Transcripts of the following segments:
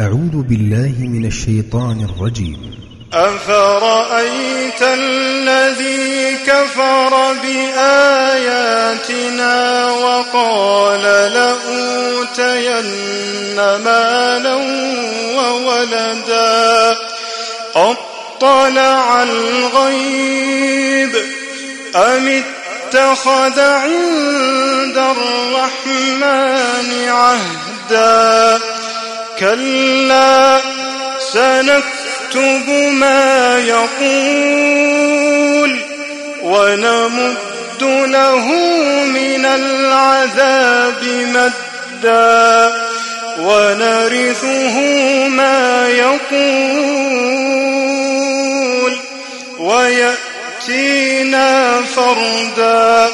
أعوذ بالله من الشيطان الرجيم. أفرأيت الذي كفر بآياتنا وقال لأوتين مالا وولدا أطلع الغيب أم اتخذ عند الرحمن عهدا كلا سنكتب ما يقول ونمد له من العذاب مدا ونرثه ما يقول ويأتينا فردا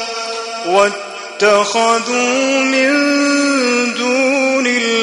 واتخذوا من دون الله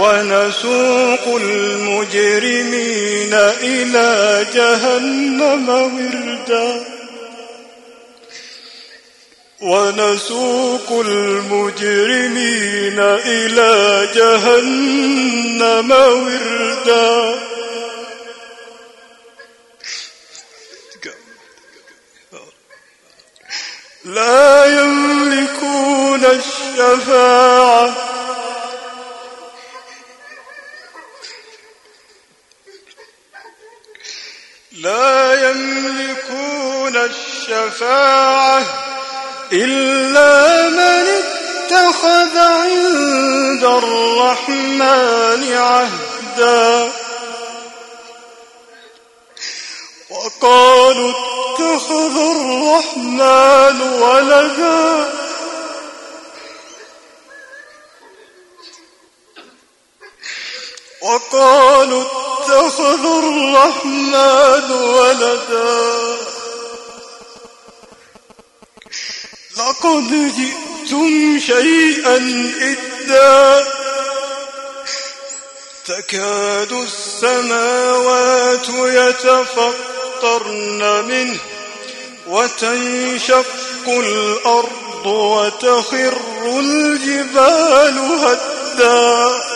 ونسوق المجرمين إلى جهنم وردا. ونسوق المجرمين إلى جهنم وردا. لا يملكون الشفاعة لا يملكون الشفاعة إلا من اتخذ عند الرحمن عهدا. وقالوا اتخذ الرحمن ولدا. وقالوا اتخذ الرحمن ولدا. لقد جئتم شيئا إدا. تكاد السماوات يتفطرن منه وتنشق الأرض وتخر الجبال هدا.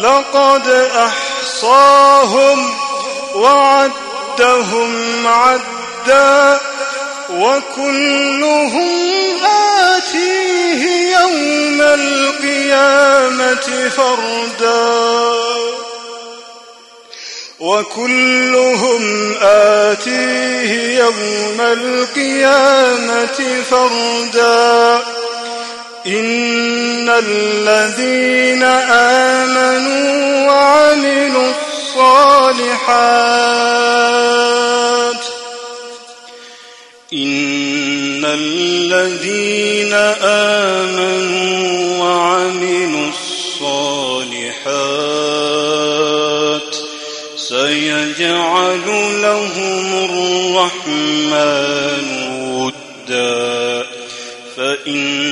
لقد أحصاهم وعدهم عدا وكلهم آتيه يوم القيامة فردا وكلهم آتيه يوم القيامة فردا إن الذين آمنوا وعملوا الصالحات إن الذين آمنوا وعملوا الصالحات سيجعل لهم الرحمن ودا فإنما